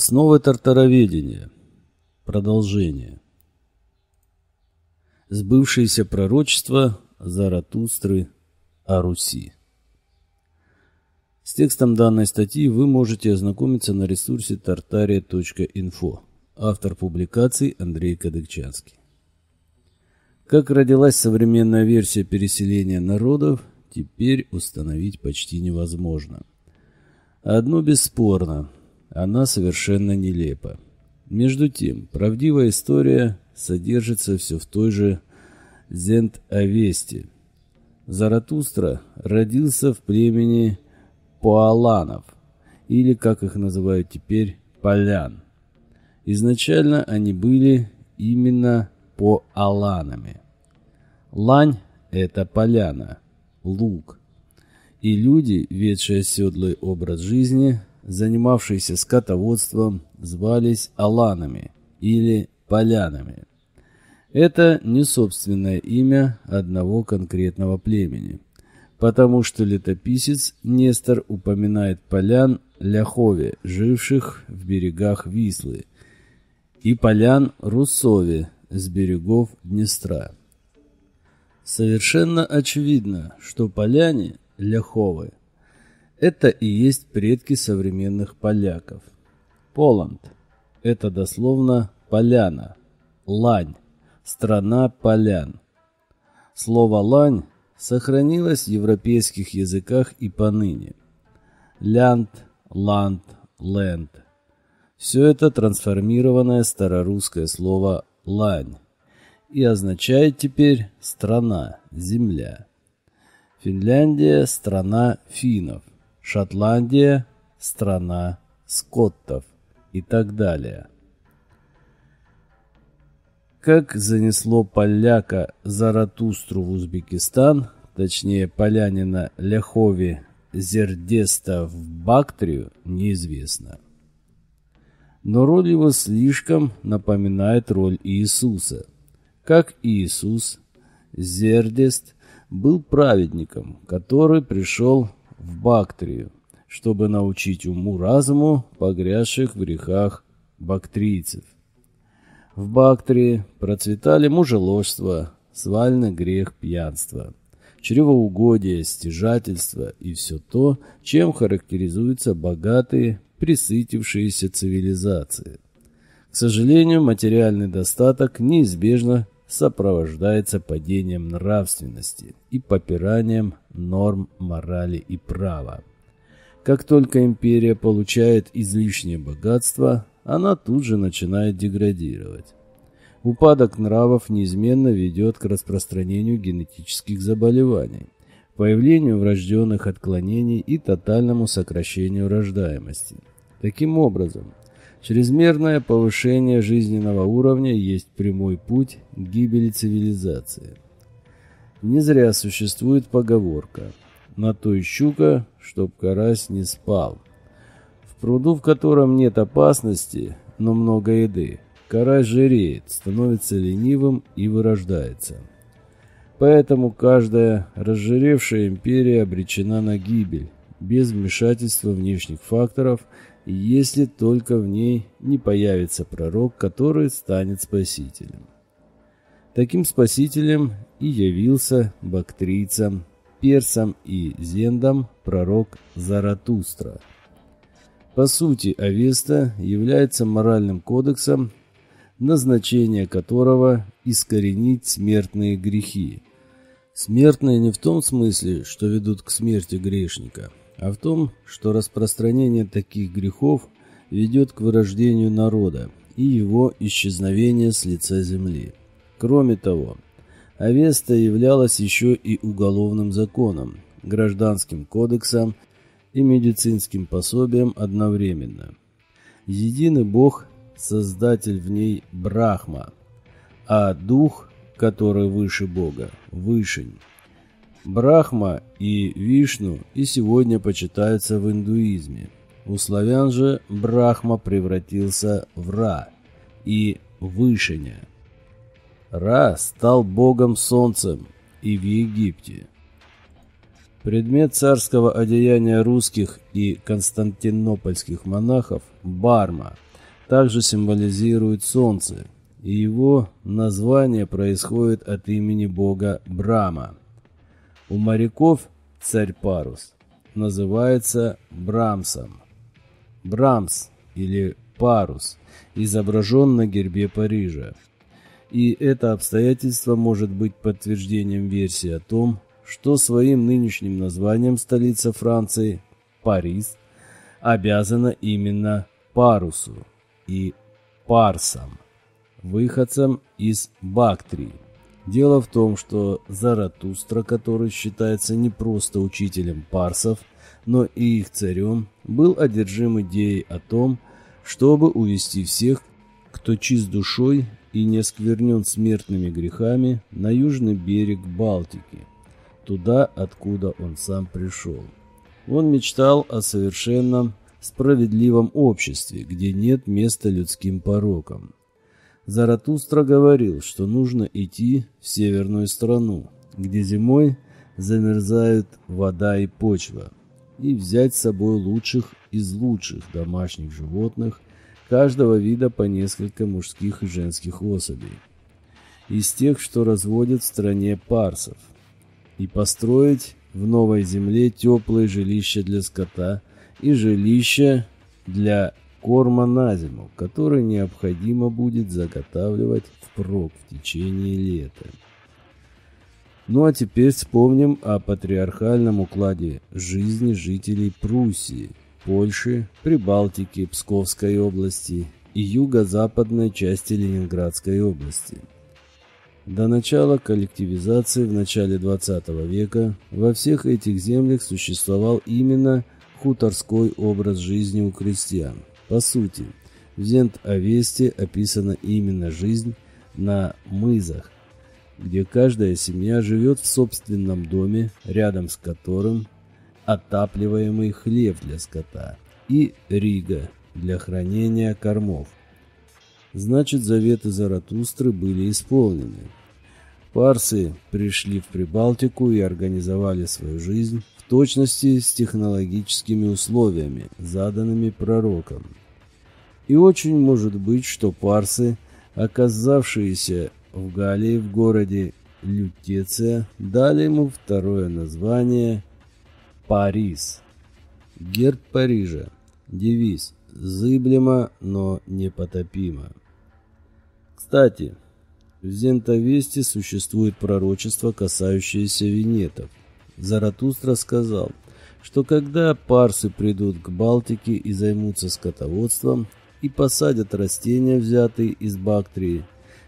Основы тартароведения. Продолжение. Сбывшееся пророчество Заратустры о Руси. С текстом данной статьи вы можете ознакомиться на ресурсе tartaria.info. Автор публикации Андрей Кадыкчанский. Как родилась современная версия переселения народов, теперь установить почти невозможно. Одно бесспорно – она совершенно нелепа. Между тем, правдивая история содержится все в той же Зент-Авесте. Заратустра родился в племени Пуаланов, или, как их называют теперь, Полян. Изначально они были именно Поаланами. Лань – это поляна, луг. И люди, ведшие оседлый образ жизни, занимавшиеся скотоводством, звались аланами или полянами. Это не собственное имя одного конкретного племени, потому что летописец Нестор упоминает полян Ляхове, живших в берегах Вислы, и полян Руссове с берегов Днестра. Совершенно очевидно, что поляне Ляховы это и есть предки современных поляков. Поланд – это дословно поляна, лань, страна полян. Слово «лань» сохранилось в европейских языках и поныне. Лянд, ланд, ленд. Все это трансформированное старорусское слово «лань» и означает теперь «страна», «земля». Финляндия – страна финнов. Шотландия – страна скоттов и так далее. Как занесло поляка Заратустру в Узбекистан, точнее полянина Ляхови Зердеста в Бактрию, неизвестно. Но роль его слишком напоминает роль Иисуса. Как Иисус, Зердест был праведником, который пришел в Бактрию, чтобы научить уму-разуму погрязших в грехах бактрийцев. В Бактрии процветали мужеложство, свальный грех пьянства, чревоугодие, стяжательство и все то, чем характеризуются богатые, присытившиеся цивилизации. К сожалению, материальный достаток неизбежно сопровождается падением нравственности и попиранием норм морали и права. Как только империя получает излишнее богатство, она тут же начинает деградировать. Упадок нравов неизменно ведет к распространению генетических заболеваний, появлению врожденных отклонений и тотальному сокращению рождаемости. Таким образом, Чрезмерное повышение жизненного уровня есть прямой путь к гибели цивилизации. Не зря существует поговорка «На той щука, чтоб карась не спал». В пруду, в котором нет опасности, но много еды, карась жиреет, становится ленивым и вырождается. Поэтому каждая разжиревшая империя обречена на гибель, без вмешательства внешних факторов – если только в ней не появится пророк, который станет спасителем. Таким спасителем и явился бактрийцам, персам и зендам пророк Заратустра. По сути, Авеста является моральным кодексом, назначение которого – искоренить смертные грехи. Смертные не в том смысле, что ведут к смерти грешника – а в том, что распространение таких грехов ведет к вырождению народа и его исчезновению с лица земли. Кроме того, Авеста являлась еще и уголовным законом, гражданским кодексом и медицинским пособием одновременно. Единый Бог, создатель в ней Брахма, а Дух, который выше Бога, Вышень. Брахма и Вишну и сегодня почитаются в индуизме. У славян же Брахма превратился в Ра и Вышиня. Ра стал богом солнцем и в Египте. Предмет царского одеяния русских и константинопольских монахов – барма – также символизирует солнце, и его название происходит от имени бога Брама. У моряков царь Парус называется Брамсом. Брамс или Парус изображен на гербе Парижа. И это обстоятельство может быть подтверждением версии о том, что своим нынешним названием столица Франции, Париж, обязана именно Парусу и Парсом, выходцем из Бактрии. Дело в том, что Заратустра, который считается не просто учителем парсов, но и их царем, был одержим идеей о том, чтобы увести всех, кто чист душой и не сквернен смертными грехами, на южный берег Балтики, туда, откуда он сам пришел. Он мечтал о совершенном справедливом обществе, где нет места людским порокам. Заратустра говорил, что нужно идти в северную страну, где зимой замерзают вода и почва, и взять с собой лучших из лучших домашних животных, каждого вида по несколько мужских и женских особей, из тех, что разводят в стране парсов, и построить в новой земле теплые жилища для скота – и жилище для корма на зиму, который необходимо будет заготавливать впрок в течение лета. Ну а теперь вспомним о патриархальном укладе жизни жителей Пруссии, Польши, Прибалтики, Псковской области и юго-западной части Ленинградской области. До начала коллективизации в начале 20 века во всех этих землях существовал именно хуторской образ жизни у крестьян. По сути, в Зент-Овесте описана именно жизнь на мызах, где каждая семья живет в собственном доме, рядом с которым отапливаемый хлев для скота и рига для хранения кормов. Значит, заветы Заратустры были исполнены. Парсы пришли в Прибалтику и организовали свою жизнь точности с технологическими условиями, заданными пророком. И очень может быть, что парсы, оказавшиеся в Галлии в городе Лютеция, дали ему второе название Парис. Герб Парижа. Девиз «Зыблемо, но непотопимо». Кстати, в Зентовесте существует пророчество, касающееся винетов. Заратустра сказал, что когда парсы придут к Балтике и займутся скотоводством и посадят растения, взятые из Бактрии,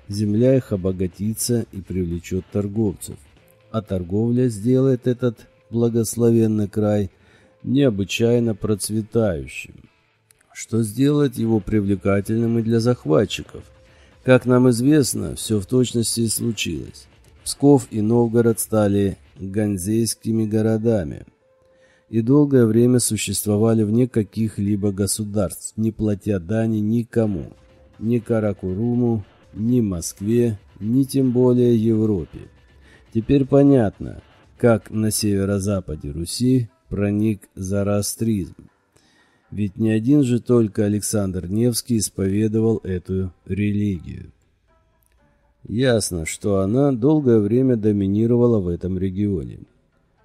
земля их обогатится и привлечет торговцев. А торговля сделает этот благословенный край необычайно процветающим, что сделает его привлекательным и для захватчиков. Как нам известно, все в точности и случилось. Псков и Новгород стали ганзейскими городами и долгое время существовали вне каких-либо государств, не платя дани никому, ни Каракуруму, ни Москве, ни тем более Европе. Теперь понятно, как на северо-западе Руси проник зороастризм. Ведь не один же только Александр Невский исповедовал эту религию. Ясно, что она долгое время доминировала в этом регионе.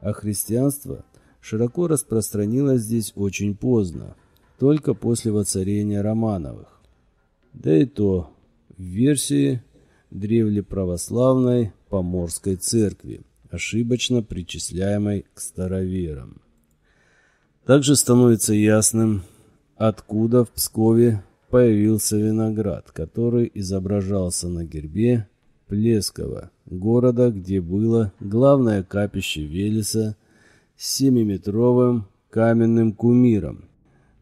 А христианство широко распространилось здесь очень поздно, только после воцарения Романовых. Да и то в версии древлеправославной поморской церкви, ошибочно причисляемой к староверам. Также становится ясным, откуда в Пскове появился виноград, который изображался на гербе Плескова, города, где было главное капище Велеса семиметровым каменным кумиром,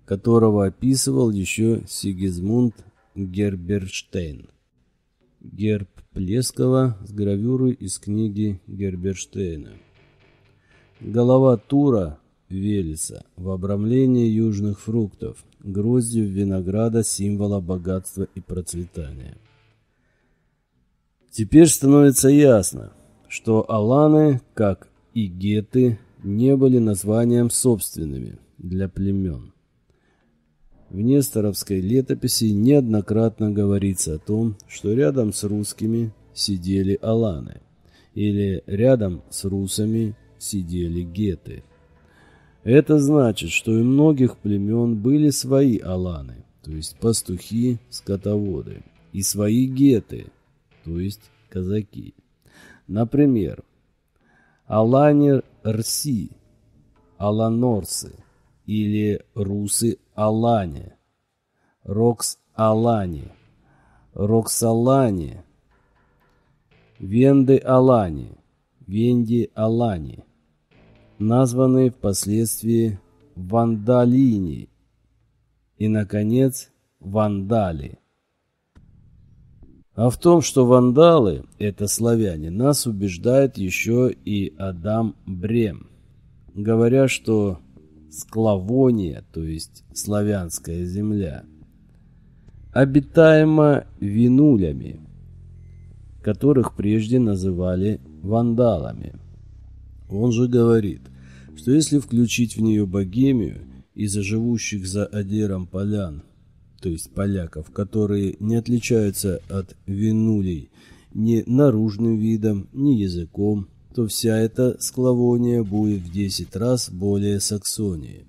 которого описывал еще Сигизмунд Герберштейн. Герб Плескова с гравюрой из книги Герберштейна. Голова Тура Велеса в обрамлении южных фруктов, гроздью винограда символа богатства и процветания. Теперь становится ясно, что аланы, как и геты, не были названием собственными для племен. В Несторовской летописи неоднократно говорится о том, что рядом с русскими сидели аланы, или рядом с русами сидели геты. Это значит, что у многих племен были свои аланы, то есть пастухи, скотоводы, и свои геты, то есть казаки. Например, Аланер Рси, Аланорсы или Русы Алане, Рокс Алани, Роксалани, Венды Алани, Венди Алани, названные впоследствии Вандалини. И, наконец, Вандали. А в том, что вандалы – это славяне, нас убеждает еще и Адам Брем, говоря, что Склавония, то есть славянская земля, обитаема винулями, которых прежде называли вандалами. Он же говорит, что если включить в нее богемию и заживущих за Адером полян, то есть поляков, которые не отличаются от винулей ни наружным видом, ни языком, то вся эта склавония будет в 10 раз более Саксонии.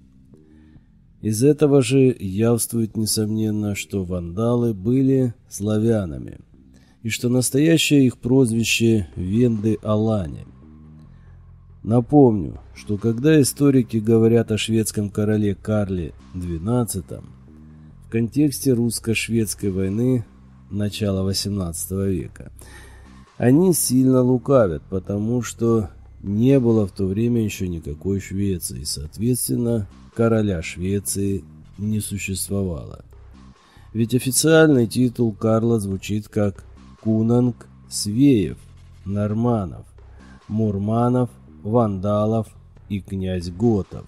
Из этого же явствует несомненно, что вандалы были славянами, и что настоящее их прозвище Венды Алани. Напомню, что когда историки говорят о шведском короле Карле XII, в контексте русско-шведской войны начала XVIII века – они сильно лукавят, потому что не было в то время еще никакой Швеции, соответственно, короля Швеции не существовало. Ведь официальный титул Карла звучит как Кунанг Свеев, Норманов, Мурманов, Вандалов и князь Готов.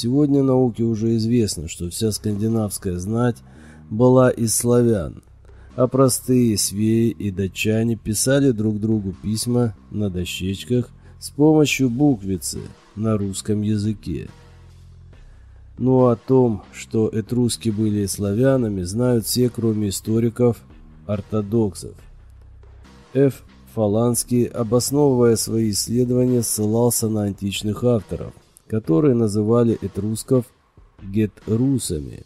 Сегодня науке уже известно, что вся скандинавская знать была из славян, а простые свеи и датчане писали друг другу письма на дощечках с помощью буквицы на русском языке. Ну о том, что этруски были славянами, знают все, кроме историков-ортодоксов. Ф. Фаланский, обосновывая свои исследования, ссылался на античных авторов, которые называли этрусков гетрусами,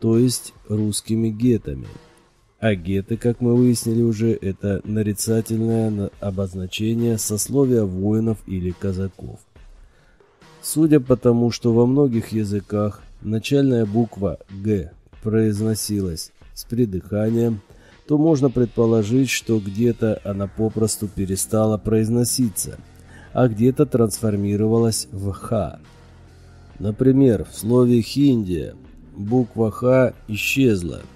то есть русскими гетами. А геты, как мы выяснили уже, это нарицательное обозначение сословия воинов или казаков. Судя по тому, что во многих языках начальная буква «г» произносилась с придыханием, то можно предположить, что где-то она попросту перестала произноситься, а где-то трансформировалась в «х». Например, в слове «хиндия» буква «х» исчезла –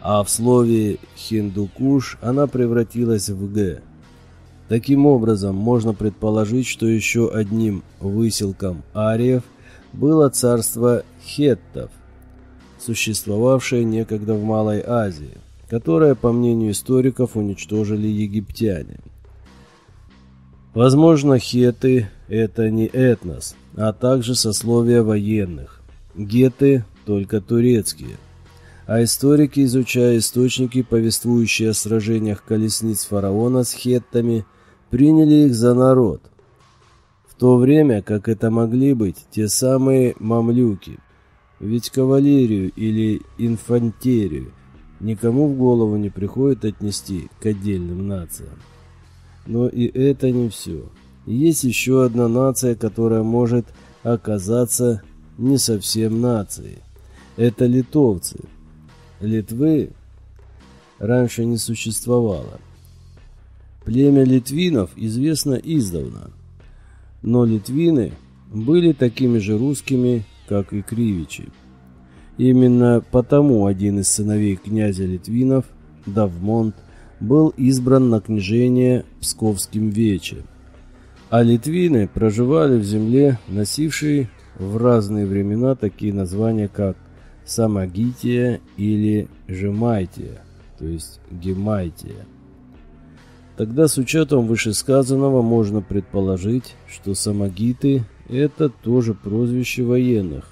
а в слове «хиндукуш» она превратилась в «г». Таким образом, можно предположить, что еще одним выселком ариев было царство хеттов, существовавшее некогда в Малой Азии, которое, по мнению историков, уничтожили египтяне. Возможно, хеты – это не этнос, а также сословия военных. Геты – только турецкие – а историки, изучая источники, повествующие о сражениях колесниц фараона с хеттами, приняли их за народ. В то время, как это могли быть те самые мамлюки. Ведь кавалерию или инфантерию никому в голову не приходит отнести к отдельным нациям. Но и это не все. Есть еще одна нация, которая может оказаться не совсем нацией. Это литовцы – Литвы раньше не существовало. Племя литвинов известно издавна, но литвины были такими же русскими, как и кривичи. Именно потому один из сыновей князя Литвинов, Давмонт, был избран на княжение Псковским Вече. А литвины проживали в земле, носившей в разные времена такие названия, как Самогития или Жемайтия, то есть Гемайтия. Тогда с учетом вышесказанного можно предположить, что самогиты – это тоже прозвище военных,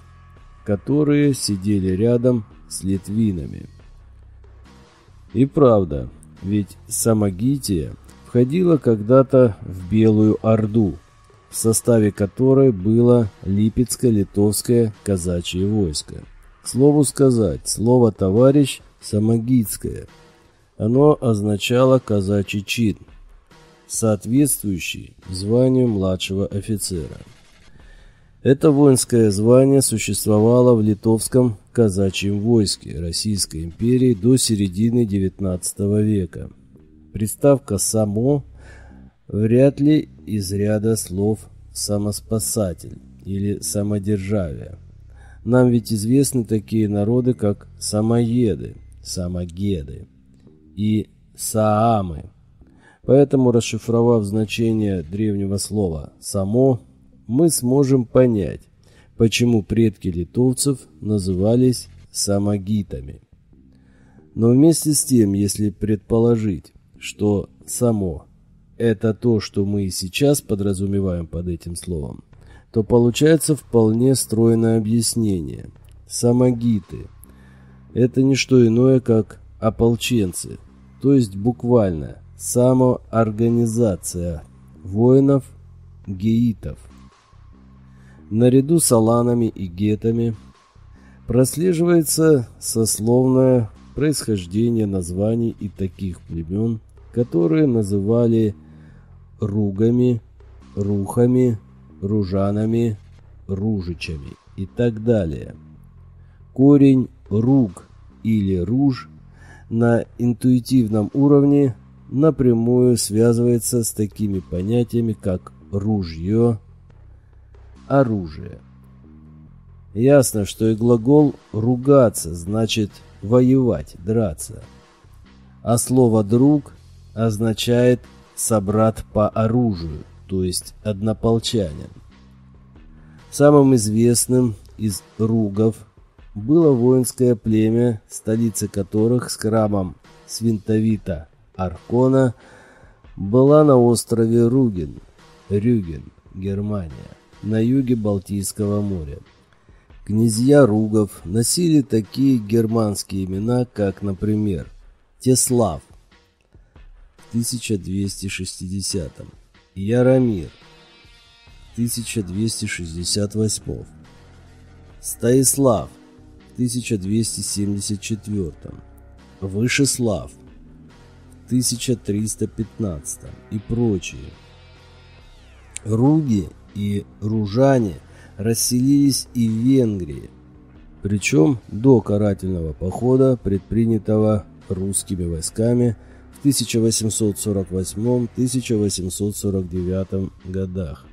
которые сидели рядом с литвинами. И правда, ведь Самогития входила когда-то в Белую Орду, в составе которой было Липецко-литовское казачье войско. К слову сказать, слово «товарищ» самогитское. Оно означало казачий чин, соответствующий званию младшего офицера. Это воинское звание существовало в литовском казачьем войске Российской империи до середины XIX века. Приставка «само» вряд ли из ряда слов «самоспасатель» или «самодержавие». Нам ведь известны такие народы, как самоеды, самогеды и саамы. Поэтому, расшифровав значение древнего слова «само», мы сможем понять, почему предки литовцев назывались самогитами. Но вместе с тем, если предположить, что «само» – это то, что мы и сейчас подразумеваем под этим словом, то получается вполне стройное объяснение. Самогиты – это не что иное, как ополченцы, то есть буквально самоорганизация воинов-геитов – наряду с аланами и гетами прослеживается сословное происхождение названий и таких племен, которые называли ругами, рухами, ружанами, ружичами и так далее. Корень руг или руж на интуитивном уровне напрямую связывается с такими понятиями, как ружье, оружие. Ясно, что и глагол «ругаться» значит «воевать», «драться». А слово «друг» означает «собрат по оружию», то есть «однополчанин». Самым известным из ругов было воинское племя, столица которых с храмом Свинтовита Аркона была на острове Руген, Рюген, Германия на юге Балтийского моря. Князья Ругов носили такие германские имена, как, например, Теслав в 1260 Яромир в 1268 Стаислав в 1274 Вышеслав в 1315 и прочие. Руги и ружане расселились и в Венгрии, причем до карательного похода, предпринятого русскими войсками в 1848-1849 годах.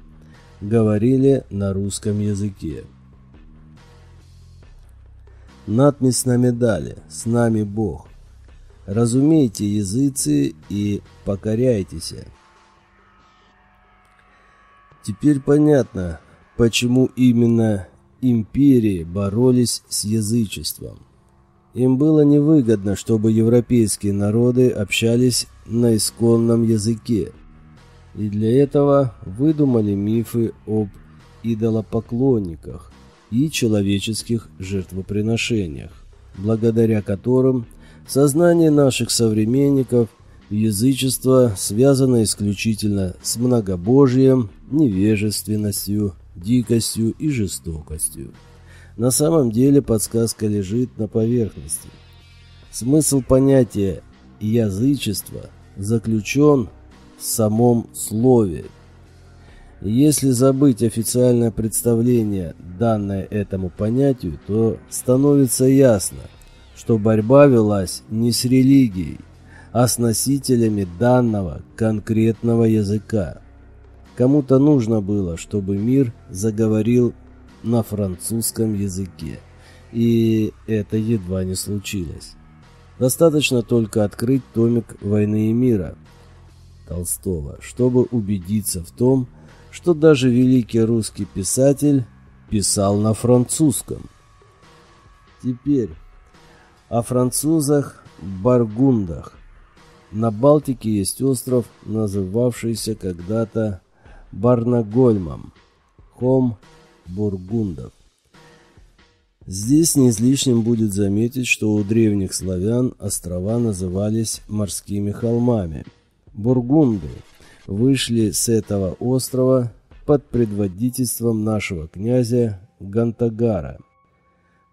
Говорили на русском языке. Надпись на медали «С нами Бог». Разумейте языцы и покоряйтесь. Теперь понятно, почему именно империи боролись с язычеством. Им было невыгодно, чтобы европейские народы общались на исконном языке, и для этого выдумали мифы об идолопоклонниках и человеческих жертвоприношениях, благодаря которым в сознании наших современников – Язычество связано исключительно с многобожием, невежественностью, дикостью и жестокостью. На самом деле подсказка лежит на поверхности. Смысл понятия «язычество» заключен в самом слове. Если забыть официальное представление, данное этому понятию, то становится ясно, что борьба велась не с религией, а с носителями данного конкретного языка. Кому-то нужно было, чтобы мир заговорил на французском языке, и это едва не случилось. Достаточно только открыть томик «Войны и мира» Толстого, чтобы убедиться в том, что даже великий русский писатель писал на французском. Теперь о французах-баргундах на Балтике есть остров, называвшийся когда-то Барнагольмом, Хом Бургундов. Здесь не излишним будет заметить, что у древних славян острова назывались морскими холмами. Бургунды вышли с этого острова под предводительством нашего князя Гантагара.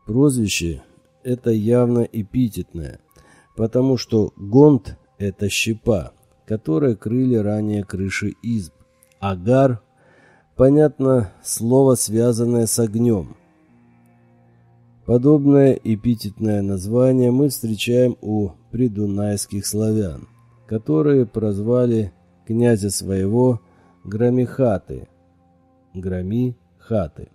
Прозвище это явно эпитетное, потому что гонт – это щепа, которая крыли ранее крыши изб, а гар – понятно, слово, связанное с огнем – Подобное эпитетное название мы встречаем у придунайских славян, которые прозвали князя своего Громихаты, Громи-хаты,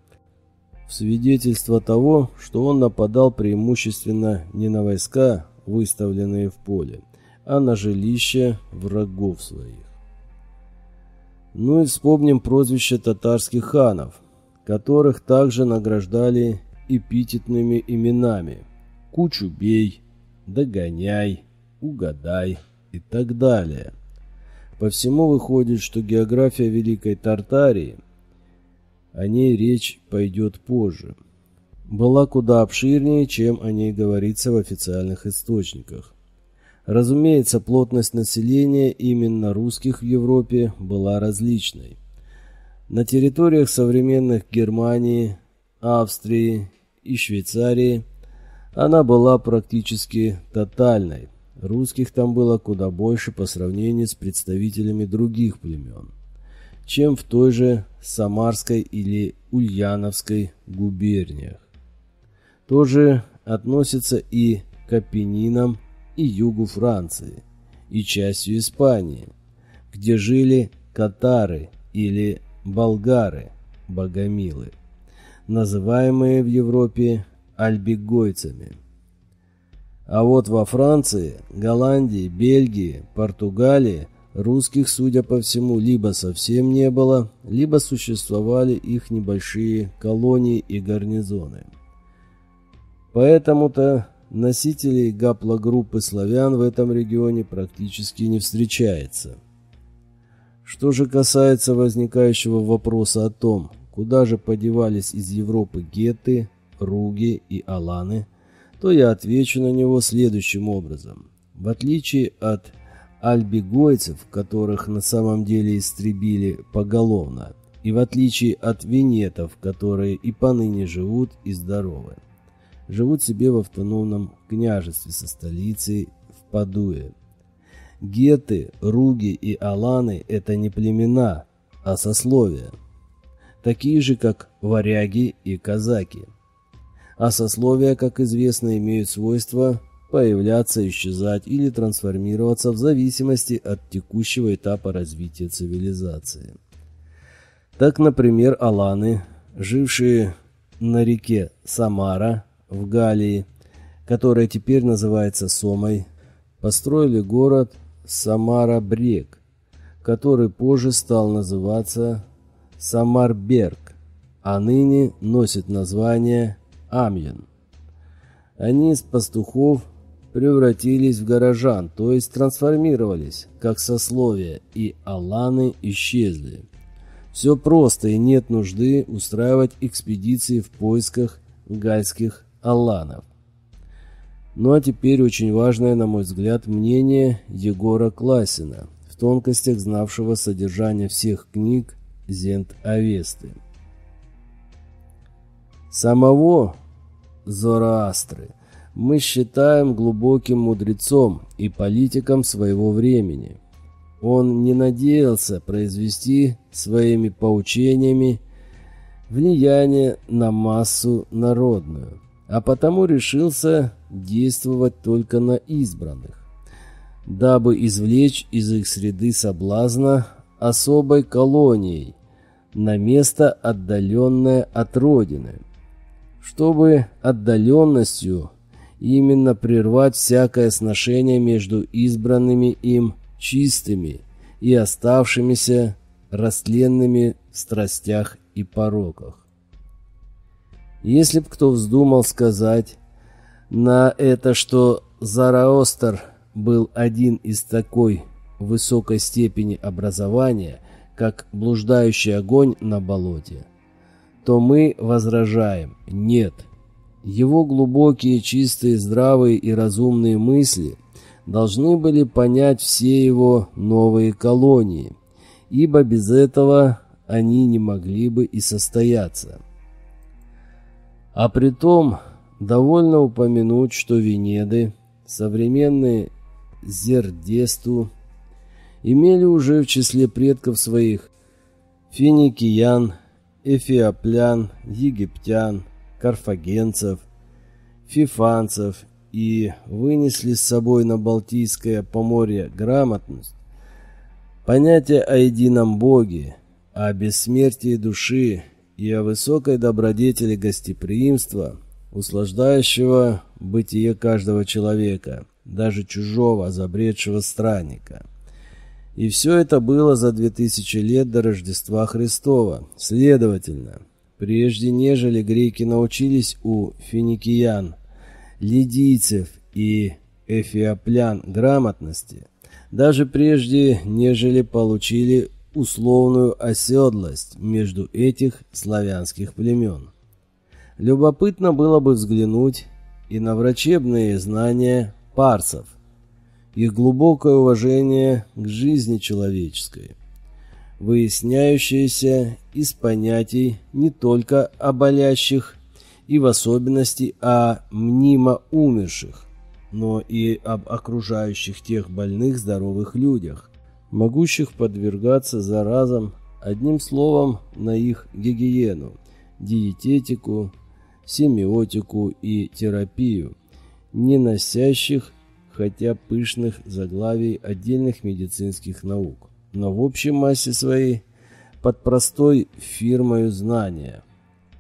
в свидетельство того, что он нападал преимущественно не на войска, выставленные в поле, а на жилища врагов своих. Ну и вспомним прозвище татарских ханов, которых также награждали эпитетными именами «Кучу бей», «Догоняй», «Угадай» и так далее. По всему выходит, что география Великой Тартарии, о ней речь пойдет позже, была куда обширнее, чем о ней говорится в официальных источниках. Разумеется, плотность населения именно русских в Европе была различной. На территориях современных Германии, Австрии и Швейцарии она была практически тотальной. Русских там было куда больше по сравнению с представителями других племен, чем в той же Самарской или Ульяновской губерниях. Тоже относится и к Апеннинам и югу Франции, и частью Испании, где жили катары или болгары, богомилы называемые в Европе альбигойцами. А вот во Франции, Голландии, Бельгии, Португалии русских, судя по всему, либо совсем не было, либо существовали их небольшие колонии и гарнизоны. Поэтому-то носителей гаплогруппы славян в этом регионе практически не встречается. Что же касается возникающего вопроса о том, куда же подевались из Европы геты, руги и аланы, то я отвечу на него следующим образом. В отличие от альбигойцев, которых на самом деле истребили поголовно, и в отличие от венетов, которые и поныне живут и здоровы, живут себе в автономном княжестве со столицей в Падуе. Геты, руги и аланы – это не племена, а сословия – такие же, как варяги и казаки. А сословия, как известно, имеют свойство появляться, исчезать или трансформироваться в зависимости от текущего этапа развития цивилизации. Так, например, аланы, жившие на реке Самара в Галлии, которая теперь называется Сомой, построили город Самара-Брег, который позже стал называться Самарберг, а ныне носит название Амьен. Они из пастухов превратились в горожан, то есть трансформировались, как сословия, и аланы исчезли. Все просто и нет нужды устраивать экспедиции в поисках гальских аланов. Ну а теперь очень важное, на мой взгляд, мнение Егора Классина, в тонкостях знавшего содержание всех книг Зент Авесты. Самого Зороастры мы считаем глубоким мудрецом и политиком своего времени. Он не надеялся произвести своими поучениями влияние на массу народную, а потому решился действовать только на избранных, дабы извлечь из их среды соблазна особой колонией на место, отдаленное от родины, чтобы отдаленностью именно прервать всякое сношение между избранными им чистыми и оставшимися растленными в страстях и пороках. Если б кто вздумал сказать на это, что Зараостер был один из такой высокой степени образования, как блуждающий огонь на болоте, то мы возражаем «нет». Его глубокие, чистые, здравые и разумные мысли должны были понять все его новые колонии, ибо без этого они не могли бы и состояться. А при том довольно упомянуть, что Венеды, современные Зердесту, имели уже в числе предков своих финикиян, эфиоплян, египтян, карфагенцев, фифанцев и вынесли с собой на Балтийское поморье грамотность, понятие о едином Боге, о бессмертии души и о высокой добродетели гостеприимства, услаждающего бытие каждого человека, даже чужого, забредшего странника. И все это было за две тысячи лет до Рождества Христова. Следовательно, прежде нежели греки научились у финикиян, лидийцев и эфиоплян грамотности, даже прежде нежели получили условную оседлость между этих славянских племен. Любопытно было бы взглянуть и на врачебные знания парсов, их глубокое уважение к жизни человеческой, выясняющееся из понятий не только о болящих и в особенности о мнимо умерших, но и об окружающих тех больных здоровых людях, могущих подвергаться заразам, одним словом, на их гигиену, диететику, семиотику и терапию, не носящих, хотя пышных заглавий отдельных медицинских наук, но в общей массе своей под простой фирмою знания,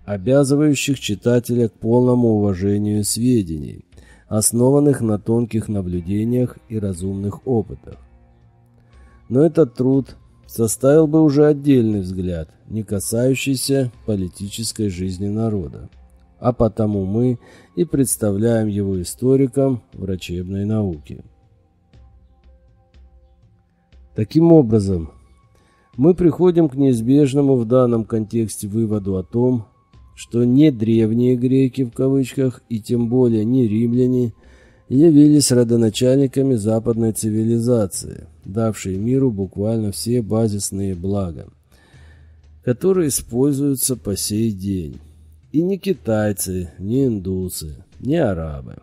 обязывающих читателя к полному уважению сведений, основанных на тонких наблюдениях и разумных опытах. Но этот труд составил бы уже отдельный взгляд, не касающийся политической жизни народа. А потому мы и представляем его историкам врачебной науки. Таким образом, мы приходим к неизбежному в данном контексте выводу о том, что не древние греки в кавычках и тем более не римляне – явились родоначальниками западной цивилизации, давшей миру буквально все базисные блага, которые используются по сей день. И не китайцы, не индусы, не арабы.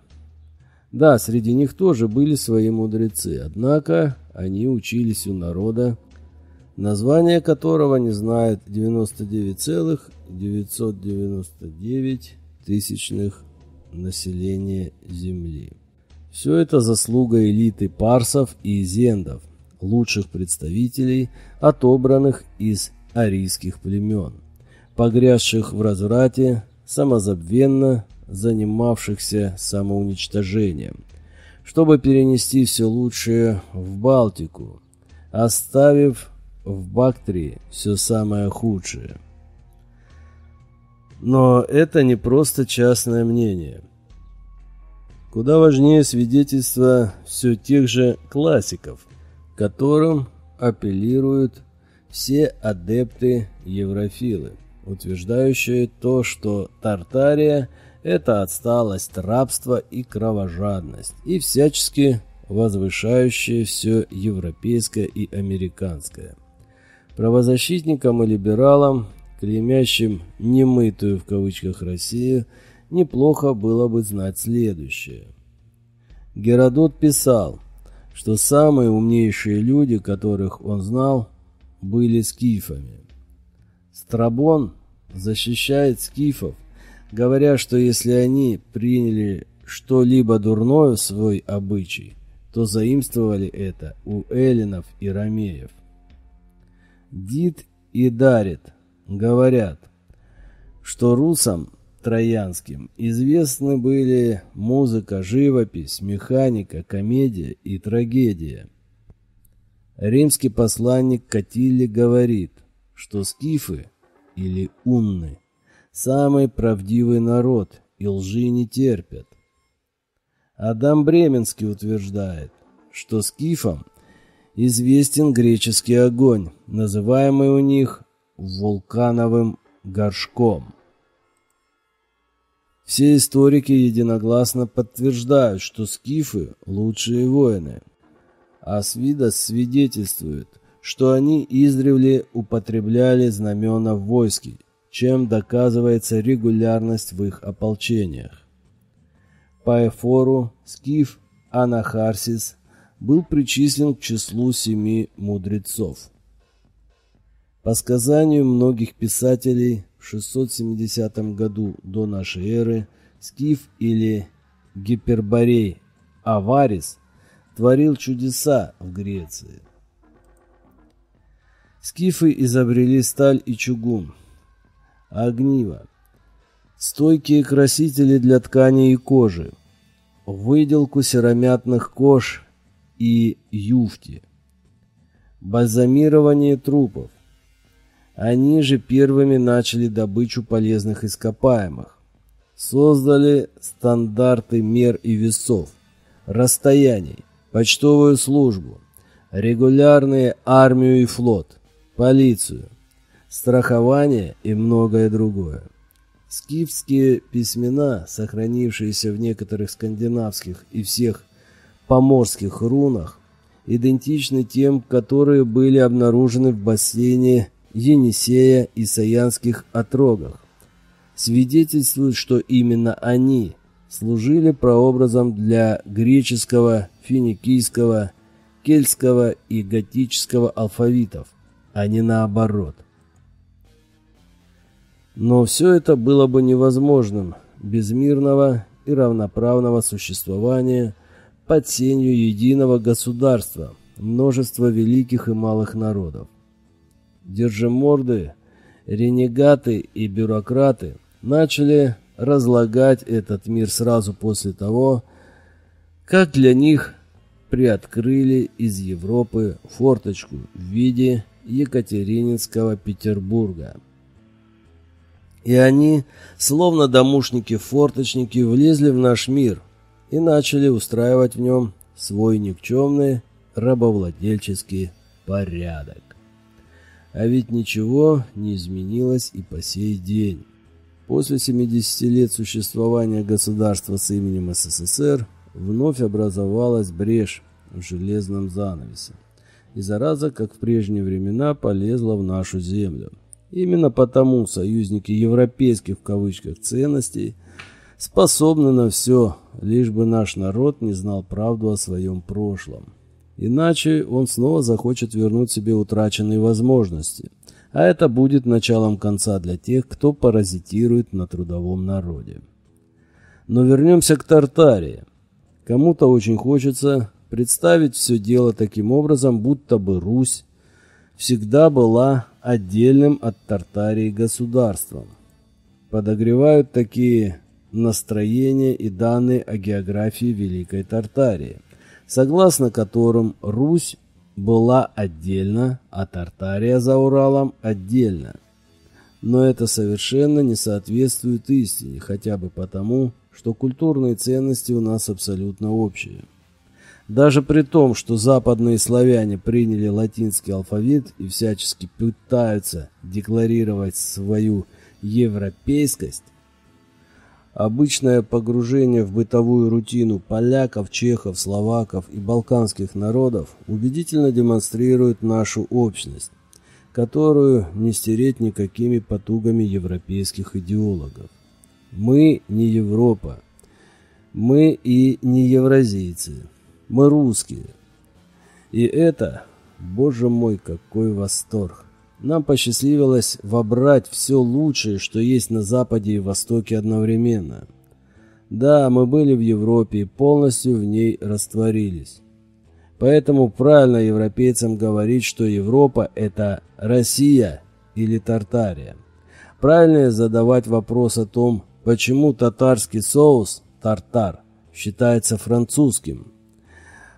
Да, среди них тоже были свои мудрецы, однако они учились у народа, название которого не знает 99,999 тысячных населения Земли. Все это заслуга элиты парсов и зендов, лучших представителей, отобранных из арийских племен, погрязших в разврате, самозабвенно занимавшихся самоуничтожением, чтобы перенести все лучшее в Балтику, оставив в Бактрии все самое худшее. Но это не просто частное мнение – Куда важнее свидетельства все тех же классиков, которым апеллируют все адепты-еврофилы, утверждающие то, что Тартария – это отсталость, рабство и кровожадность, и всячески возвышающие все европейское и американское. Правозащитникам и либералам, клеймящим «немытую» в кавычках Россию – неплохо было бы знать следующее. Геродот писал, что самые умнейшие люди, которых он знал, были скифами. Страбон защищает скифов, говоря, что если они приняли что-либо дурное в свой обычай, то заимствовали это у эллинов и ромеев. Дид и Дарит говорят, что русам Троянским известны были музыка, живопись, механика, комедия и трагедия. Римский посланник Катилли говорит, что скифы или унны – самый правдивый народ и лжи не терпят. Адам Бременский утверждает, что скифам известен греческий огонь, называемый у них вулкановым горшком. Все историки единогласно подтверждают, что скифы – лучшие воины, а Свидос свидетельствует, что они издревле употребляли знамена в войске, чем доказывается регулярность в их ополчениях. По Эфору скиф Анахарсис был причислен к числу семи мудрецов. По сказанию многих писателей, в 670 году до нашей эры Скиф или Гиперборей Аварис творил чудеса в Греции. Скифы изобрели сталь и чугун, огниво, стойкие красители для ткани и кожи, выделку серомятных кож и юфти, бальзамирование трупов, они же первыми начали добычу полезных ископаемых. Создали стандарты мер и весов, расстояний, почтовую службу, регулярные армию и флот, полицию, страхование и многое другое. Скифские письмена, сохранившиеся в некоторых скандинавских и всех поморских рунах, идентичны тем, которые были обнаружены в бассейне Енисея и Саянских отрогах, свидетельствуют, что именно они служили прообразом для греческого, финикийского, кельтского и готического алфавитов, а не наоборот. Но все это было бы невозможным без мирного и равноправного существования под сенью единого государства, множества великих и малых народов держиморды, ренегаты и бюрократы начали разлагать этот мир сразу после того, как для них приоткрыли из Европы форточку в виде Екатерининского Петербурга. И они, словно домушники-форточники, влезли в наш мир и начали устраивать в нем свой никчемный рабовладельческий порядок. А ведь ничего не изменилось и по сей день. После 70 лет существования государства с именем СССР вновь образовалась брешь в железном занавесе. И зараза, как в прежние времена, полезла в нашу землю. Именно потому союзники европейских в кавычках ценностей способны на все, лишь бы наш народ не знал правду о своем прошлом. Иначе он снова захочет вернуть себе утраченные возможности. А это будет началом конца для тех, кто паразитирует на трудовом народе. Но вернемся к Тартарии. Кому-то очень хочется представить все дело таким образом, будто бы Русь всегда была отдельным от Тартарии государством. Подогревают такие настроения и данные о географии Великой Тартарии – согласно которым Русь была отдельно, а Тартария за Уралом отдельно. Но это совершенно не соответствует истине, хотя бы потому, что культурные ценности у нас абсолютно общие. Даже при том, что западные славяне приняли латинский алфавит и всячески пытаются декларировать свою европейскость, Обычное погружение в бытовую рутину поляков, чехов, словаков и балканских народов убедительно демонстрирует нашу общность, которую не стереть никакими потугами европейских идеологов. Мы не Европа. Мы и не евразийцы. Мы русские. И это, боже мой, какой восторг! Нам посчастливилось вобрать все лучшее, что есть на Западе и Востоке одновременно. Да, мы были в Европе и полностью в ней растворились. Поэтому правильно европейцам говорить, что Европа – это Россия или Тартария. Правильно задавать вопрос о том, почему татарский соус «тартар» считается французским,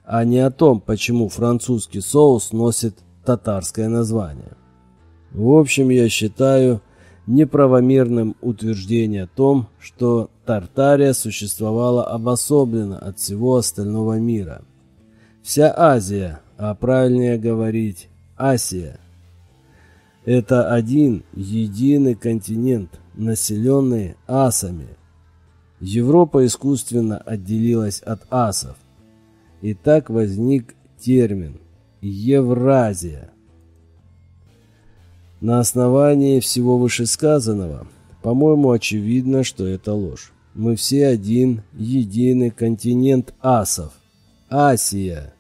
а не о том, почему французский соус носит татарское название. В общем, я считаю неправомерным утверждение о том, что Тартария существовала обособленно от всего остального мира. Вся Азия, а правильнее говорить Асия, это один единый континент, населенный асами. Европа искусственно отделилась от асов. И так возник термин Евразия. На основании всего вышесказанного, по-моему, очевидно, что это ложь. Мы все один единый континент асов. Асия.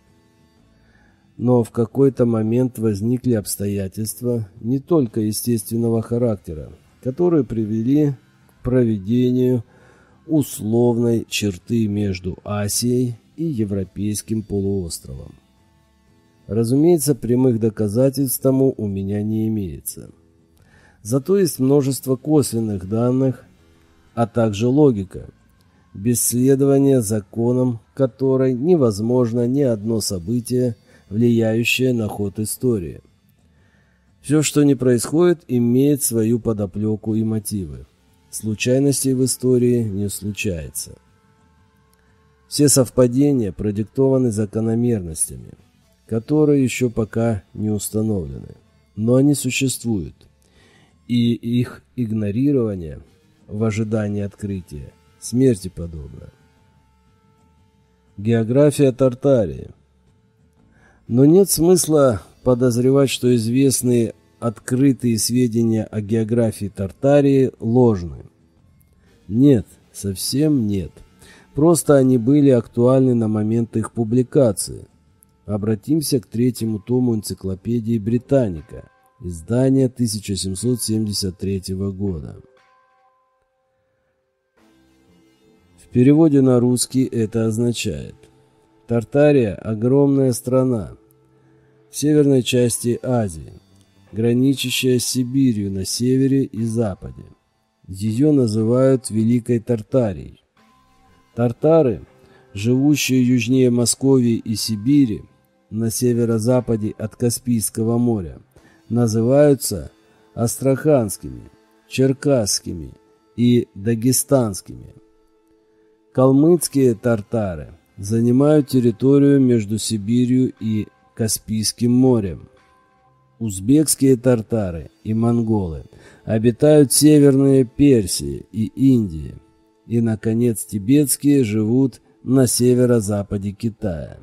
Но в какой-то момент возникли обстоятельства не только естественного характера, которые привели к проведению условной черты между Асией и Европейским полуостровом. Разумеется, прямых доказательств тому у меня не имеется. Зато есть множество косвенных данных, а также логика, без следования законам которой невозможно ни одно событие, влияющее на ход истории. Все, что не происходит, имеет свою подоплеку и мотивы. Случайностей в истории не случается. Все совпадения продиктованы закономерностями, которые еще пока не установлены, но они существуют, и их игнорирование в ожидании открытия смерти подобно. География Тартарии – но нет смысла подозревать, что известные открытые сведения о географии Тартарии ложны. Нет, совсем нет. Просто они были актуальны на момент их публикации. Обратимся к третьему тому энциклопедии Британика, издания 1773 года. В переводе на русский это означает Тартария – огромная страна в северной части Азии, граничащая с Сибирью на севере и западе. Ее называют Великой Тартарией. Тартары, живущие южнее Московии и Сибири, на северо-западе от Каспийского моря, называются астраханскими, черкасскими и дагестанскими. Калмыцкие тартары – занимают территорию между Сибирью и Каспийским морем. Узбекские тартары и монголы обитают в Северной Персии и Индии. И, наконец, тибетские живут на северо-западе Китая.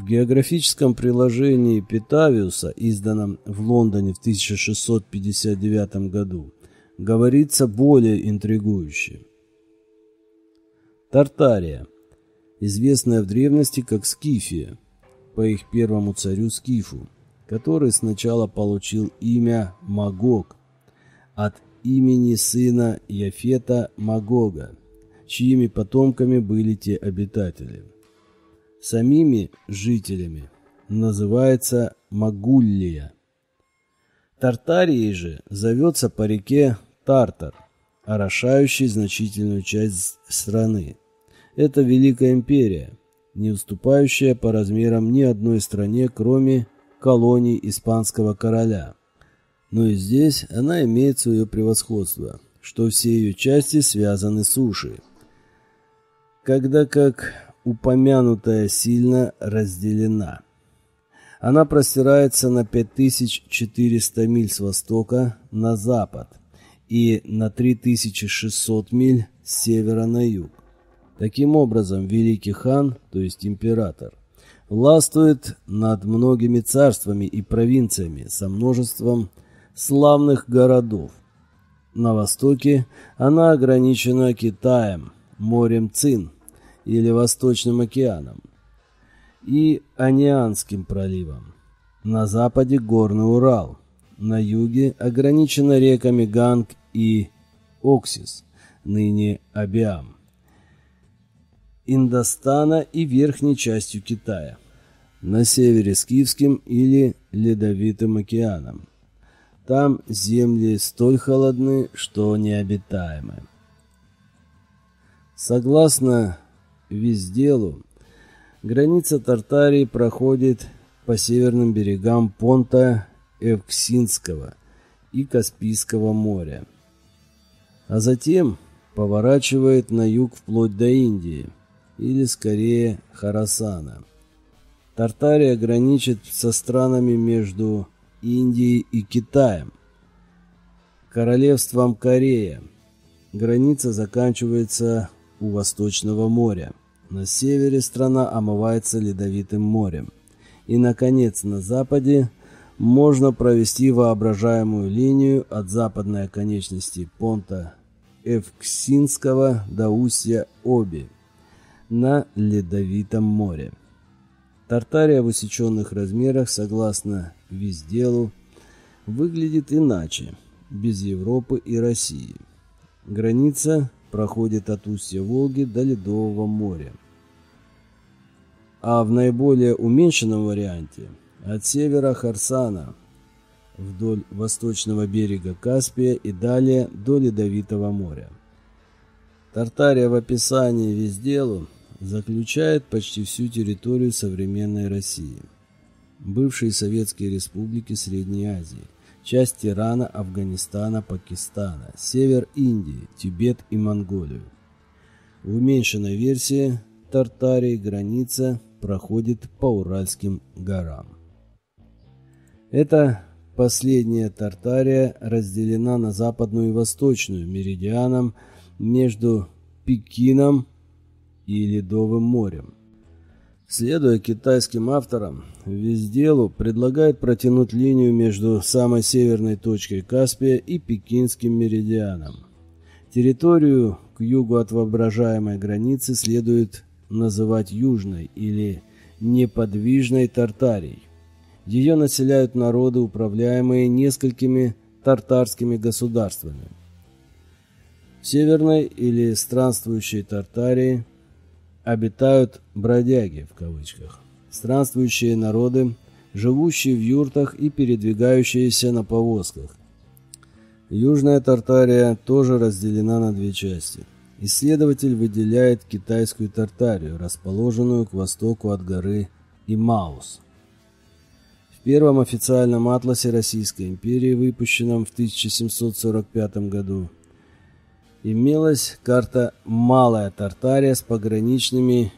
В географическом приложении Питавиуса, изданном в Лондоне в 1659 году, говорится более интригующе. Тартария – известная в древности как Скифия, по их первому царю Скифу, который сначала получил имя Магог от имени сына Яфета Магога, чьими потомками были те обитатели. Самими жителями называется Магуллия. Тартарией же зовется по реке Тартар, орошающей значительную часть страны. Это Великая империя, не уступающая по размерам ни одной стране, кроме колоний испанского короля. Но и здесь она имеет свое превосходство, что все ее части связаны с сушей. Когда как упомянутая сильно разделена. Она простирается на 5400 миль с востока на запад и на 3600 миль с севера на юг. Таким образом, великий хан, то есть император, властвует над многими царствами и провинциями со множеством славных городов. На востоке она ограничена Китаем, морем Цин или Восточным океаном и Анианским проливом. На западе горный Урал, на юге ограничена реками Ганг и Оксис, ныне Абиам. Индостана и верхней частью Китая, на севере с Киевским или Ледовитым океаном. Там земли столь холодны, что необитаемы. Согласно Везделу, граница Тартарии проходит по северным берегам понта Евксинского и Каспийского моря, а затем поворачивает на юг вплоть до Индии – или скорее Харасана. Тартария граничит со странами между Индией и Китаем, королевством Корея. Граница заканчивается у Восточного моря. На севере страна омывается Ледовитым морем. И, наконец, на западе можно провести воображаемую линию от западной оконечности понта Эвксинского до устья Оби на Ледовитом море. Тартария в усеченных размерах, согласно Везделу, выглядит иначе, без Европы и России. Граница проходит от устья Волги до Ледового моря. А в наиболее уменьшенном варианте от севера Харсана вдоль восточного берега Каспия и далее до Ледовитого моря. Тартария в описании Везделу заключает почти всю территорию современной России, бывшие советские республики Средней Азии, часть Ирана, Афганистана, Пакистана, север Индии, Тибет и Монголию. В уменьшенной версии Тартарии граница проходит по Уральским горам. Эта последняя Тартария разделена на западную и восточную меридианом между Пекином и Ледовым морем. Следуя китайским авторам, Везделу предлагает протянуть линию между самой северной точкой Каспия и Пекинским меридианом. Территорию к югу от воображаемой границы следует называть Южной или неподвижной Тартарией. Ее населяют народы, управляемые несколькими тартарскими государствами. В Северной или странствующей Тартарии обитают бродяги в кавычках, странствующие народы, живущие в юртах и передвигающиеся на повозках. Южная Тартария тоже разделена на две части. Исследователь выделяет китайскую Тартарию, расположенную к востоку от горы Имаус. В первом официальном атласе Российской империи, выпущенном в 1745 году, имелась карта Малая Тартария с пограничными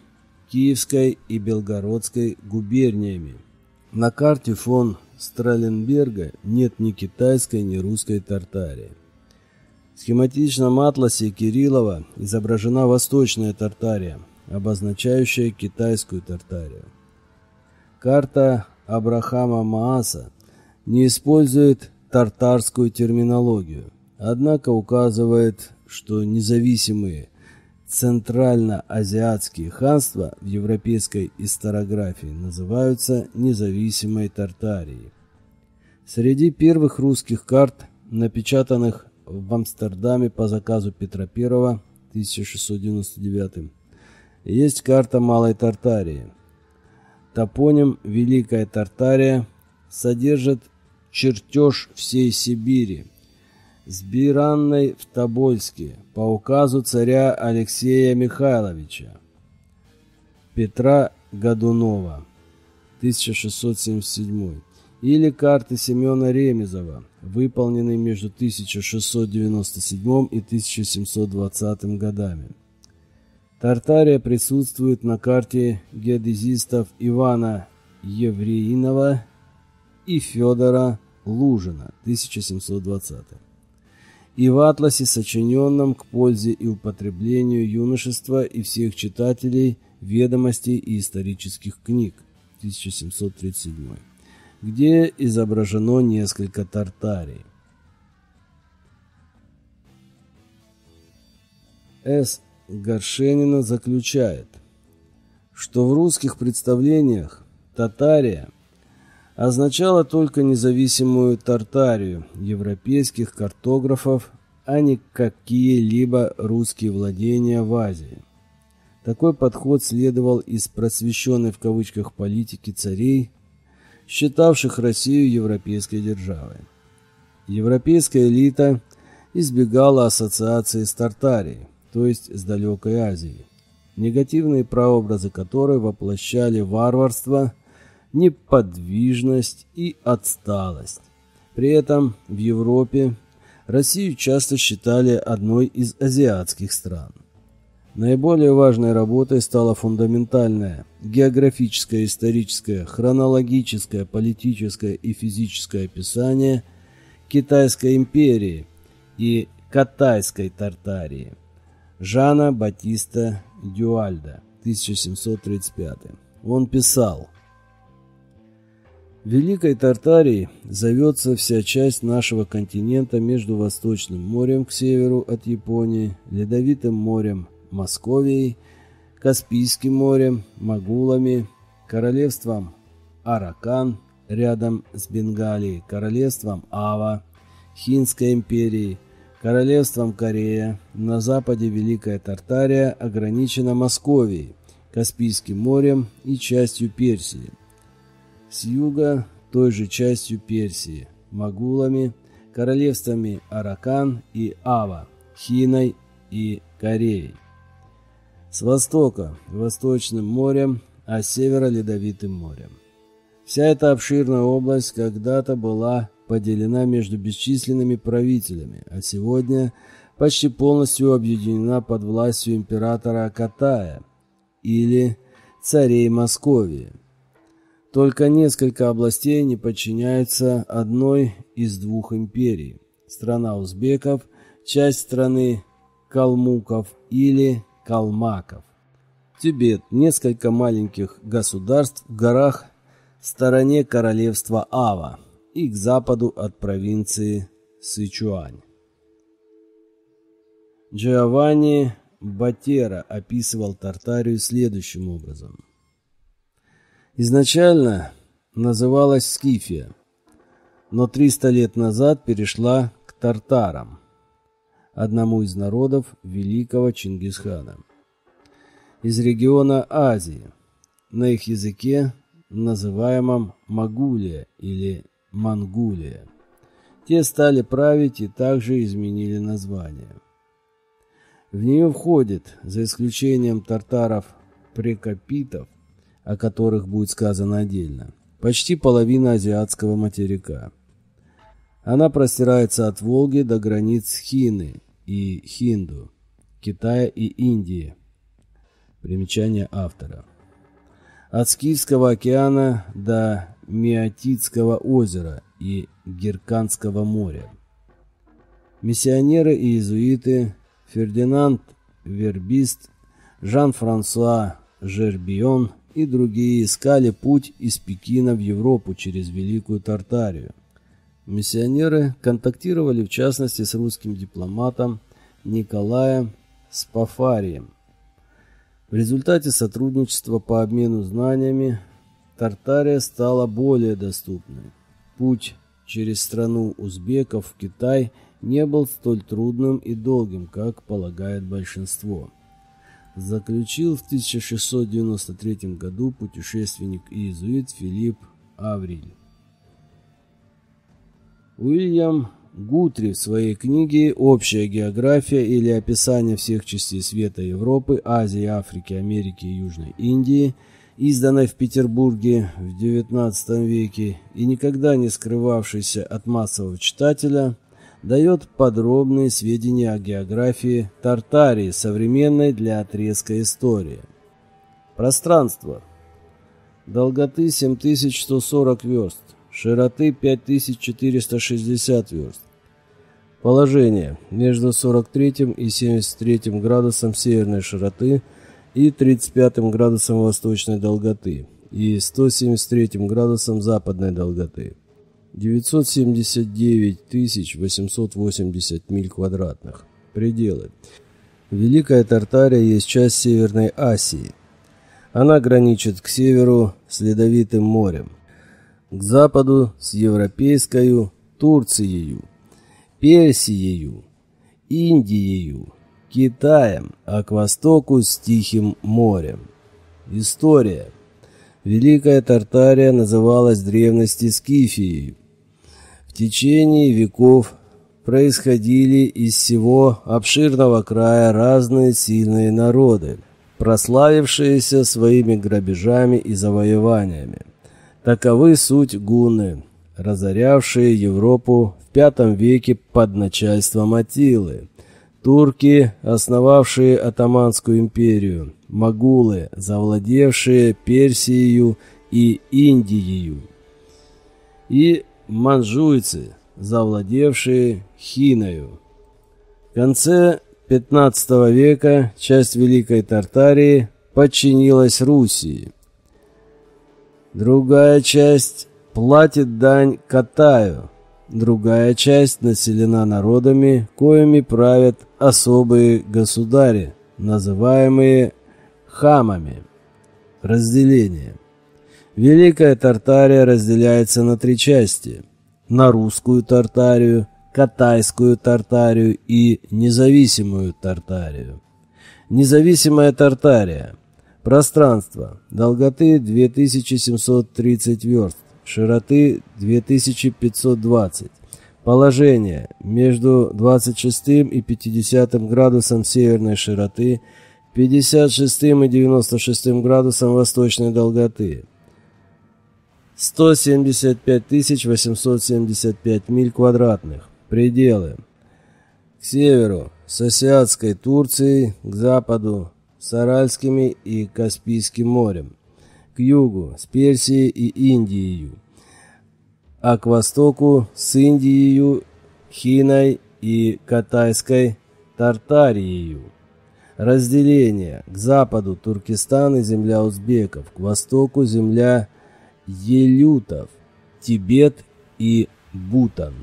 Киевской и Белгородской губерниями. На карте фон Страленберга нет ни китайской, ни русской Тартарии. В схематичном атласе Кириллова изображена Восточная Тартария, обозначающая китайскую Тартарию. Карта Абрахама Мааса не использует тартарскую терминологию, однако указывает что независимые центральноазиатские ханства в европейской историографии называются независимой Тартарией. Среди первых русских карт, напечатанных в Амстердаме по заказу Петра I 1699, есть карта Малой Тартарии. Топоним Великая Тартария содержит чертеж всей Сибири, сбиранной в Тобольске по указу царя Алексея Михайловича. Петра Годунова 1677 или карты Семена Ремезова, выполненные между 1697 и 1720 годами. Тартария присутствует на карте геодезистов Ивана Евреинова и Федора Лужина 1720 и в атласе, сочиненном к пользе и употреблению юношества и всех читателей ведомостей и исторических книг 1737, где изображено несколько тартарий. С. Горшенина заключает, что в русских представлениях татария – означало только независимую Тартарию европейских картографов, а не какие-либо русские владения в Азии. Такой подход следовал из просвещенной в кавычках политики царей, считавших Россию европейской державой. Европейская элита избегала ассоциации с Тартарией, то есть с далекой Азией, негативные прообразы которой воплощали варварство – неподвижность и отсталость. При этом в Европе Россию часто считали одной из азиатских стран. Наиболее важной работой стала фундаментальная географическое, историческое, хронологическое, политическое и физическое описание Китайской империи и Катайской Тартарии Жана Батиста Дюальда, 1735. Он писал Великой Тартарией зовется вся часть нашего континента между Восточным морем к северу от Японии, Ледовитым морем Московией, Каспийским морем, Магулами, королевством Аракан рядом с Бенгалией, королевством Ава, Хинской империей, королевством Корея, на западе Великая Тартария ограничена Московией, Каспийским морем и частью Персии. С юга той же частью Персии, Магулами, королевствами Аракан и Ава, Хиной и Кореей. С востока – Восточным морем, а с севера – Ледовитым морем. Вся эта обширная область когда-то была поделена между бесчисленными правителями, а сегодня почти полностью объединена под властью императора Катая или царей Московии. Только несколько областей не подчиняются одной из двух империй. Страна узбеков, часть страны калмуков или калмаков. Тибет – несколько маленьких государств в горах в стороне королевства Ава и к западу от провинции Сычуань. Джованни Батера описывал Тартарию следующим образом. Изначально называлась Скифия, но 300 лет назад перешла к тартарам одному из народов великого Чингисхана. Из региона Азии, на их языке, называемом Магулия или Мангулия. Те стали править и также изменили название. В нее входит, за исключением тартаров-прекопитов, о которых будет сказано отдельно, почти половина азиатского материка – она простирается от Волги до границ Хины и Хинду, Китая и Индии. Примечание автора. От Скифского океана до Миотитского озера и Герканского моря. Миссионеры и иезуиты Фердинанд Вербист, Жан-Франсуа Жербион и другие искали путь из Пекина в Европу через Великую Тартарию. Миссионеры контактировали в частности с русским дипломатом Николаем Спафарием. В результате сотрудничества по обмену знаниями Тартария стала более доступной. Путь через страну узбеков в Китай не был столь трудным и долгим, как полагает большинство. Заключил в 1693 году путешественник и иезуит Филипп Авриль. Уильям Гутри в своей книге «Общая география или описание всех частей света Европы, Азии, Африки, Америки и Южной Индии», изданной в Петербурге в XIX веке и никогда не скрывавшейся от массового читателя, дает подробные сведения о географии Тартарии, современной для отрезка истории. Пространство. Долготы 7140 верст широты 5460 верст. Положение между 43 и 73 градусом северной широты и 35 градусом восточной долготы и 173 градусом западной долготы. 979 880 миль квадратных. Пределы. Великая Тартария есть часть Северной Асии. Она граничит к северу с Ледовитым морем к западу с европейской Турцией, Персией, Индией, Китаем, а к востоку с Тихим морем. История. Великая Тартария называлась в древности Скифией. В течение веков происходили из всего обширного края разные сильные народы, прославившиеся своими грабежами и завоеваниями. Таковы суть гунны, разорявшие Европу в V веке под начальством Атилы, турки, основавшие Атаманскую империю, могулы, завладевшие Персией и Индией, и манжуйцы, завладевшие Хиною. В конце XV века часть Великой Тартарии подчинилась Руси. Другая часть платит дань Катаю. Другая часть населена народами, коими правят особые государи, называемые хамами. Разделение. Великая Тартария разделяется на три части. На русскую Тартарию, Катайскую Тартарию и независимую Тартарию. Независимая Тартария. Пространство. Долготы 2730 верст. Широты 2520. Положение. Между 26 и 50 градусом северной широты, 56 и 96 градусом восточной долготы. 175 875 миль квадратных. Пределы. К северу с Азиатской Турцией, к западу с Аральскими и Каспийским морем, к югу с Персией и Индией, а к востоку с Индией, Хиной и Катайской Тартарией. Разделение. К западу Туркестан и земля узбеков, к востоку земля елютов, Тибет и Бутан.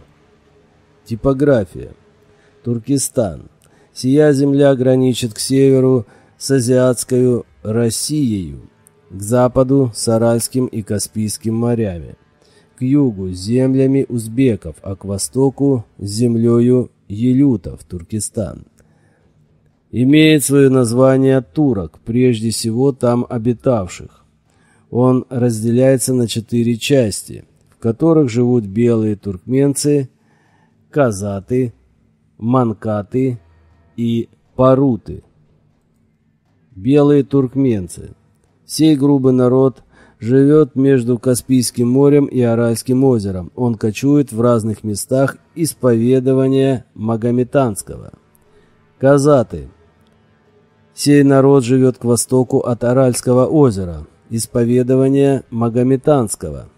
Типография. Туркестан. Сия земля граничит к северу с азиатской Россией, к западу с Аральским и Каспийским морями, к югу землями узбеков, а к востоку землею елютов, Туркестан. Имеет свое название турок, прежде всего там обитавших. Он разделяется на четыре части, в которых живут белые туркменцы, казаты, манкаты и паруты. Белые туркменцы. Сей грубый народ живет между Каспийским морем и Аральским озером. Он кочует в разных местах исповедования Магометанского. Казаты. Сей народ живет к востоку от Аральского озера, исповедования Магометанского.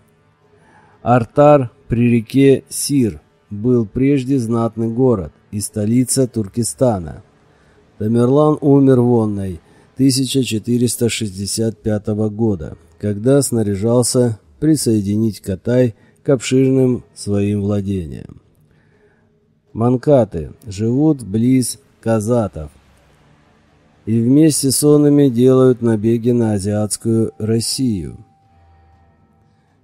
Артар при реке Сир был прежде знатный город и столица Туркестана. Тамерлан умер вонной 1465 года, когда снаряжался присоединить Катай к обширным своим владениям. Манкаты живут близ казатов, и вместе с онами делают набеги на азиатскую Россию.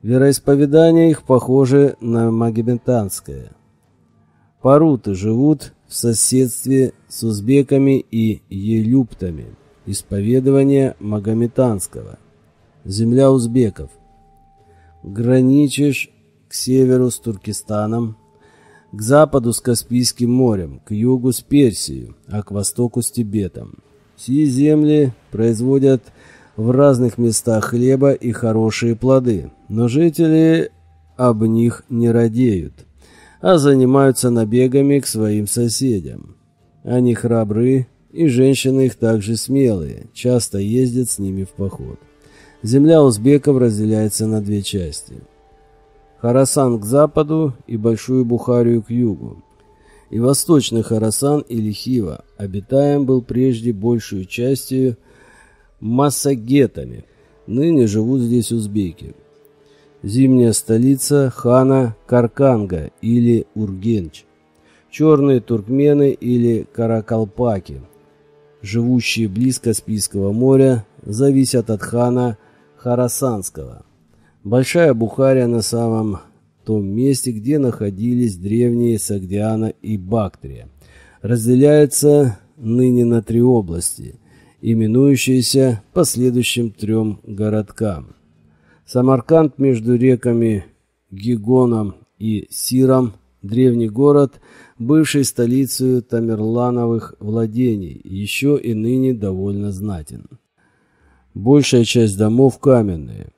Вероисповедание их похоже на магометанское. Паруты живут в соседстве с узбеками и елюптами. Исповедование магометанского. Земля узбеков. Граничишь к северу с Туркестаном, к западу с Каспийским морем, к югу с Персией, а к востоку с Тибетом. Сии земли производят в разных местах хлеба и хорошие плоды, но жители об них не радеют, а занимаются набегами к своим соседям. Они храбры, и женщины их также смелые, часто ездят с ними в поход. Земля узбеков разделяется на две части. Харасан к западу и Большую Бухарию к югу и восточный Харасан или Хива обитаем был прежде большую частью массагетами. Ныне живут здесь узбеки. Зимняя столица хана Карканга или Ургенч. Черные туркмены или каракалпаки, живущие близ Каспийского моря, зависят от хана Харасанского. Большая Бухария на самом том месте, где находились древние Сагдиана и Бактрия. Разделяется ныне на три области, именующиеся по следующим трем городкам. Самарканд между реками Гигоном и Сиром, древний город, бывший столицей Тамерлановых владений, еще и ныне довольно знатен. Большая часть домов каменные.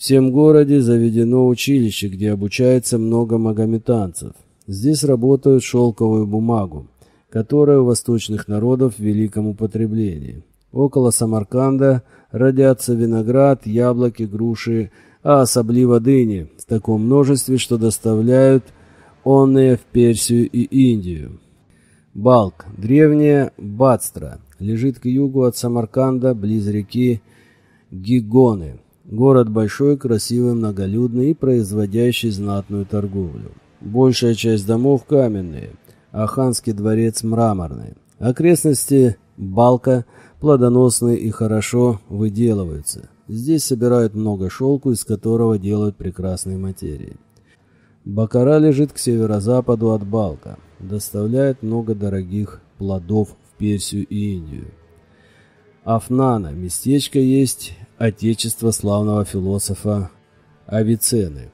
Всем городе заведено училище, где обучается много магометанцев. Здесь работают шелковую бумагу, которая у восточных народов в великом употреблении. Около Самарканда родятся виноград, яблоки, груши, а особливо дыни, в таком множестве, что доставляют онные в Персию и Индию. Балк, древняя Бадстра, лежит к югу от Самарканда, близ реки Гигоны. Город большой, красивый, многолюдный и производящий знатную торговлю. Большая часть домов каменные, а ханский дворец мраморный. Окрестности Балка плодоносные и хорошо выделываются. Здесь собирают много шелку, из которого делают прекрасные материи. Бакара лежит к северо-западу от Балка, доставляет много дорогих плодов в Персию и Индию. Афнана, местечко есть отечество славного философа Авиценны.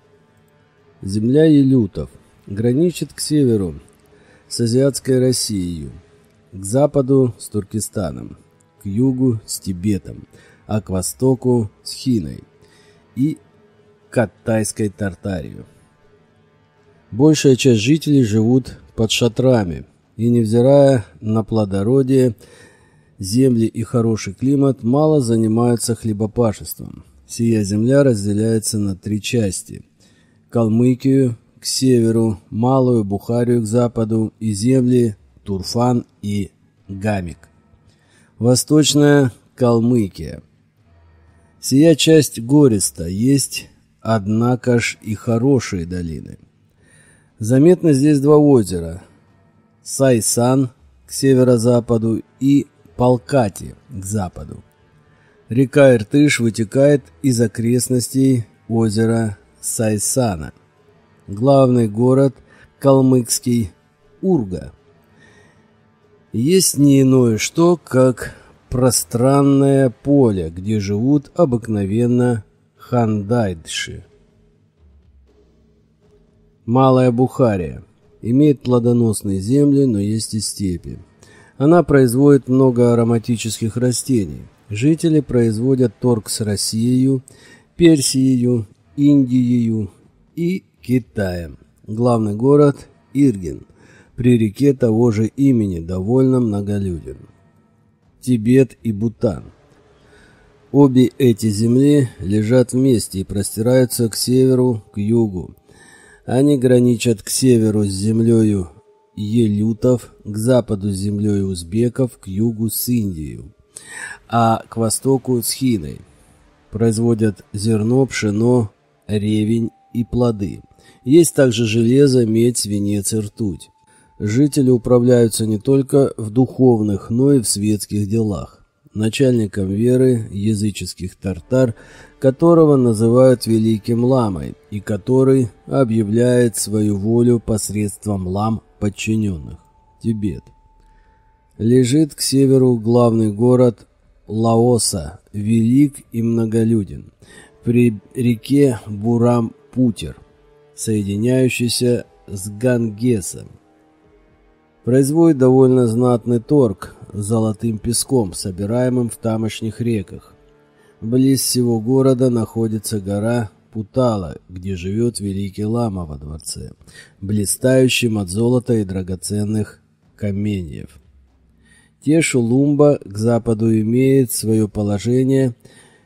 Земля елютов граничит к северу с азиатской Россией, к западу с Туркестаном, к югу с Тибетом, а к востоку с Хиной и Катайской Тартарией. Большая часть жителей живут под шатрами, и невзирая на плодородие, земли и хороший климат, мало занимаются хлебопашеством. Сия земля разделяется на три части – Калмыкию к северу, Малую Бухарию к западу и земли Турфан и Гамик. Восточная Калмыкия. Сия часть гориста, есть, однако ж и хорошие долины. Заметно здесь два озера – Сайсан к северо-западу и Палкати к западу. Река Иртыш вытекает из окрестностей озера Сайсана. Главный город калмыкский Урга. Есть не иное что, как пространное поле, где живут обыкновенно хандайдши. Малая Бухария. Имеет плодоносные земли, но есть и степи. Она производит много ароматических растений. Жители производят торг с Россией, Персией, Индией и Китаем. Главный город – Иргин, при реке того же имени, довольно многолюден. Тибет и Бутан. Обе эти земли лежат вместе и простираются к северу, к югу. Они граничат к северу с землею елютов, к западу с землей узбеков, к югу с Индией, а к востоку с Хиной. Производят зерно, пшено, ревень и плоды. Есть также железо, медь, свинец и ртуть. Жители управляются не только в духовных, но и в светских делах. Начальником веры языческих тартар, которого называют Великим Ламой, и который объявляет свою волю посредством лам подчиненных. Тибет. Лежит к северу главный город Лаоса, велик и многолюден, при реке Бурам-Путер, соединяющийся с Гангесом. Производит довольно знатный торг золотым песком, собираемым в тамошних реках. Близ всего города находится гора Путала, где живет великий лама во дворце, блистающим от золота и драгоценных каменьев. Тешулумба к западу имеет свое положение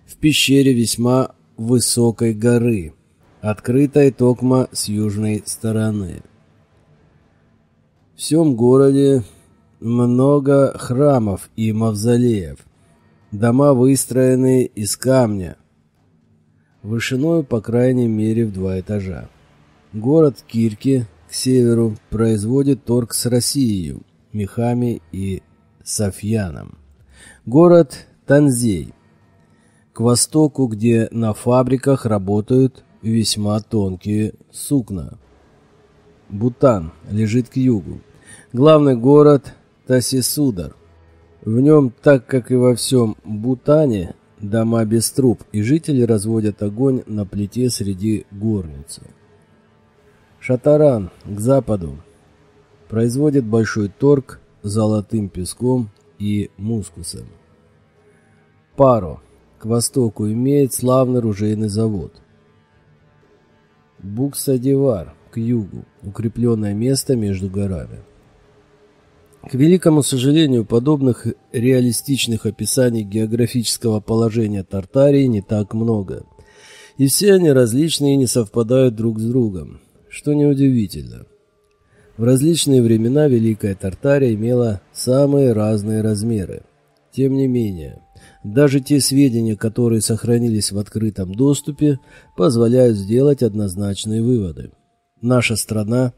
в пещере весьма высокой горы, открытой токма с южной стороны. В всем городе много храмов и мавзолеев. Дома выстроены из камня, вышиною по крайней мере в два этажа. Город Кирки к северу производит торг с Россией, мехами и софьяном. Город Танзей к востоку, где на фабриках работают весьма тонкие сукна. Бутан лежит к югу. Главный город Тасисудар. В нем, так как и во всем Бутане, дома без труб, и жители разводят огонь на плите среди горницы. Шатаран к западу производит большой торг золотым песком и мускусом. Паро к востоку имеет славный ружейный завод. Буксадивар к югу, укрепленное место между горами. К великому сожалению, подобных реалистичных описаний географического положения Тартарии не так много. И все они различны и не совпадают друг с другом, что неудивительно. В различные времена Великая Тартария имела самые разные размеры. Тем не менее, даже те сведения, которые сохранились в открытом доступе, позволяют сделать однозначные выводы. Наша страна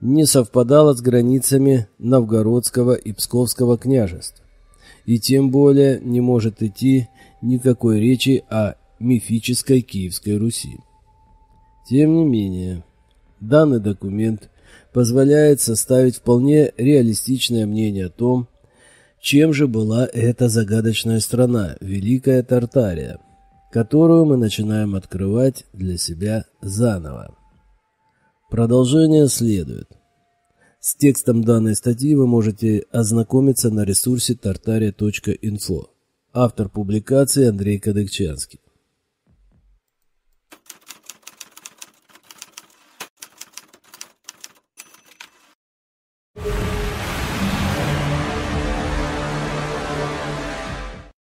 не совпадала с границами Новгородского и Псковского княжеств, и тем более не может идти никакой речи о мифической Киевской Руси. Тем не менее, данный документ позволяет составить вполне реалистичное мнение о том, чем же была эта загадочная страна, Великая Тартария, которую мы начинаем открывать для себя заново. Продолжение следует. С текстом данной статьи вы можете ознакомиться на ресурсе tartaria.info. Автор публикации Андрей Кадыкчанский.